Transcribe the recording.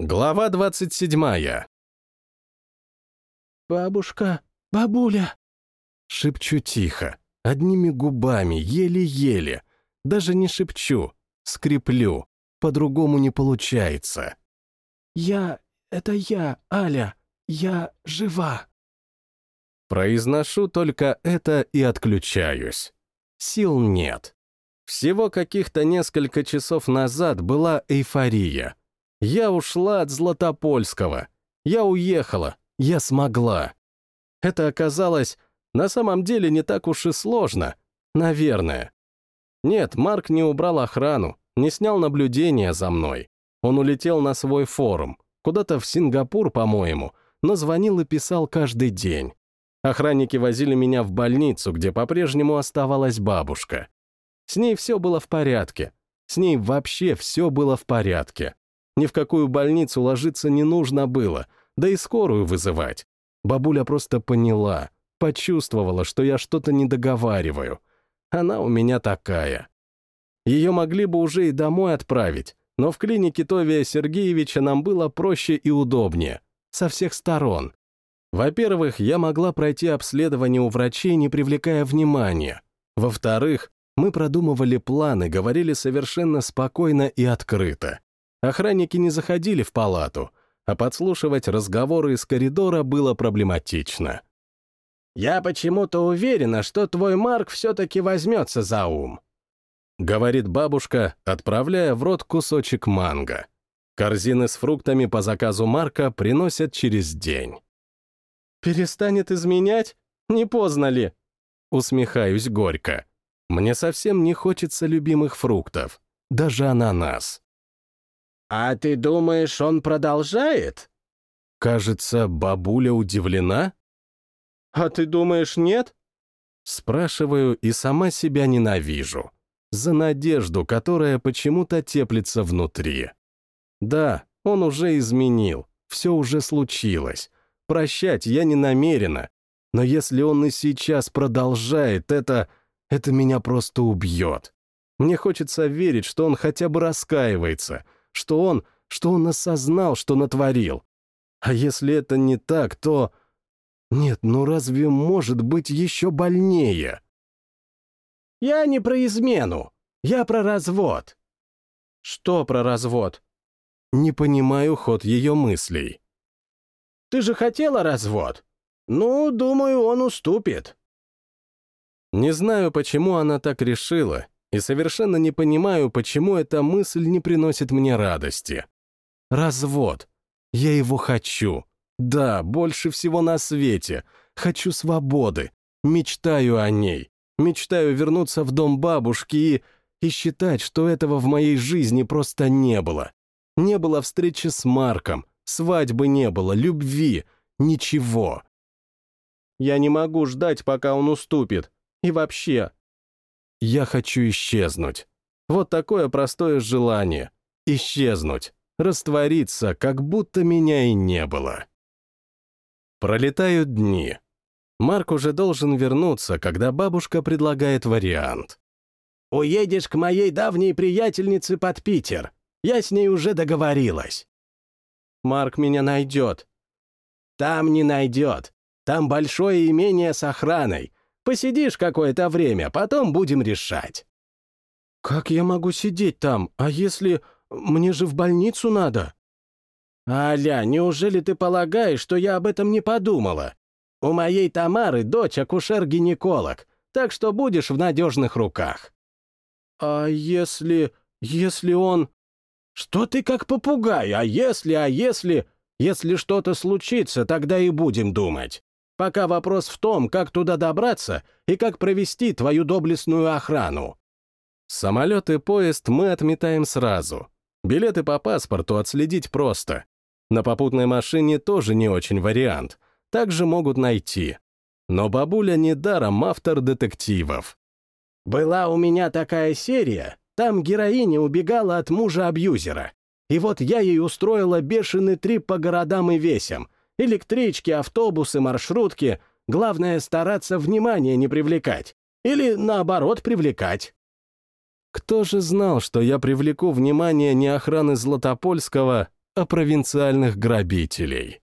Глава двадцать седьмая. «Бабушка, бабуля!» Шепчу тихо, одними губами, еле-еле. Даже не шепчу, скреплю. По-другому не получается. «Я... это я, Аля. Я жива!» Произношу только это и отключаюсь. Сил нет. Всего каких-то несколько часов назад была эйфория. Я ушла от Златопольского. Я уехала. Я смогла. Это оказалось на самом деле не так уж и сложно. Наверное. Нет, Марк не убрал охрану, не снял наблюдения за мной. Он улетел на свой форум, куда-то в Сингапур, по-моему, но звонил и писал каждый день. Охранники возили меня в больницу, где по-прежнему оставалась бабушка. С ней все было в порядке. С ней вообще все было в порядке. Ни в какую больницу ложиться не нужно было, да и скорую вызывать. Бабуля просто поняла, почувствовала, что я что-то не договариваю. Она у меня такая. Ее могли бы уже и домой отправить, но в клинике Товия Сергеевича нам было проще и удобнее. Со всех сторон. Во-первых, я могла пройти обследование у врачей, не привлекая внимания. Во-вторых, мы продумывали планы, говорили совершенно спокойно и открыто. Охранники не заходили в палату, а подслушивать разговоры из коридора было проблематично. «Я почему-то уверена, что твой Марк все-таки возьмется за ум», — говорит бабушка, отправляя в рот кусочек манго. Корзины с фруктами по заказу Марка приносят через день. «Перестанет изменять? Не поздно ли?» Усмехаюсь горько. Мне совсем не хочется любимых фруктов, даже ананас. «А ты думаешь, он продолжает?» Кажется, бабуля удивлена. «А ты думаешь, нет?» Спрашиваю и сама себя ненавижу. За надежду, которая почему-то теплится внутри. Да, он уже изменил, все уже случилось. Прощать я не намерена. Но если он и сейчас продолжает это, это меня просто убьет. Мне хочется верить, что он хотя бы раскаивается, что он, что он осознал, что натворил. А если это не так, то... Нет, ну разве может быть еще больнее? Я не про измену, я про развод. Что про развод? Не понимаю ход ее мыслей. Ты же хотела развод? Ну, думаю, он уступит. Не знаю, почему она так решила, и совершенно не понимаю, почему эта мысль не приносит мне радости. Развод. Я его хочу. Да, больше всего на свете. Хочу свободы. Мечтаю о ней. Мечтаю вернуться в дом бабушки и... и считать, что этого в моей жизни просто не было. Не было встречи с Марком, свадьбы не было, любви, ничего. Я не могу ждать, пока он уступит. И вообще... Я хочу исчезнуть. Вот такое простое желание. Исчезнуть. Раствориться, как будто меня и не было. Пролетают дни. Марк уже должен вернуться, когда бабушка предлагает вариант. «Уедешь к моей давней приятельнице под Питер. Я с ней уже договорилась». «Марк меня найдет». «Там не найдет. Там большое имение с охраной. Посидишь какое-то время, потом будем решать». «Как я могу сидеть там? А если... Мне же в больницу надо?» «Аля, неужели ты полагаешь, что я об этом не подумала? У моей Тамары дочь акушер-гинеколог, так что будешь в надежных руках». «А если... если он...» «Что ты как попугай? А если, а если... Если что-то случится, тогда и будем думать. Пока вопрос в том, как туда добраться и как провести твою доблестную охрану». Самолет и поезд мы отметаем сразу. Билеты по паспорту отследить просто. На попутной машине тоже не очень вариант. Также могут найти. Но бабуля недаром автор детективов. «Была у меня такая серия. Там героиня убегала от мужа-абьюзера. И вот я ей устроила бешеный трип по городам и весям. Электрички, автобусы, маршрутки. Главное — стараться внимание не привлекать. Или, наоборот, привлекать. Кто же знал, что я привлеку внимание не охраны Златопольского, о провинциальных грабителей.